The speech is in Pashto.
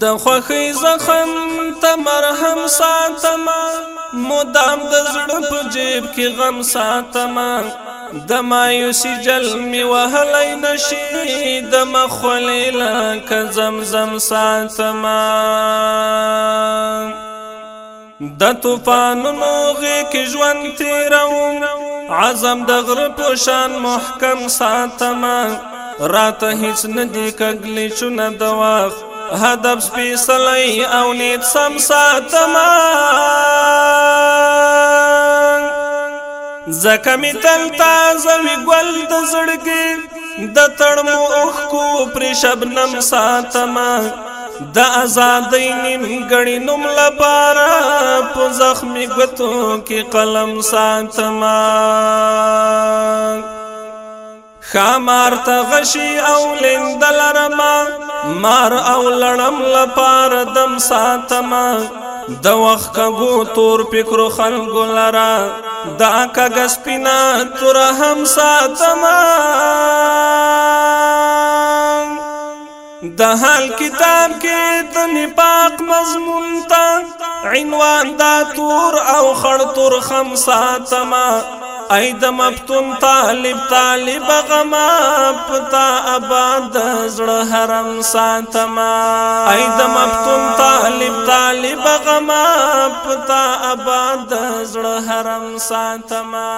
د خوخی زخم ته مرهم ساتما مدام د زړه په جیب کې غم ساتما د مایوسی جل می وهلای نشي د مخولې لا ک زمزم ساتما د طوفانونو غې کې ژوند تیروم عزم د غره په شان محکم ساتما راته هیڅ ندی کګلی چونه د واخ هدف سپیسلی او نیت سم ساتما زکمی تل تازوی گل د زړګي د تړمو اوخکو پر شبنم ساتما د آزادۍ نیمګړې نوم لپاره په زخمي ګوتو کې قلم ساتما خامار ته غشي او لندلرما مار او لړم لپاره دم ساتما د وخت کغو تور فکر خلګو لرا دا کګ سپینا تر هم ساتما د حال کتاب کې د نپاق مضمون ته عنوان دا تور او خړ تور خمسه تما ای د مفتون طالب طالب غما پتا آباد زړه حرم ساتما ای د مفتون طالب طالب غما پتا آباد زړه حرم ساتما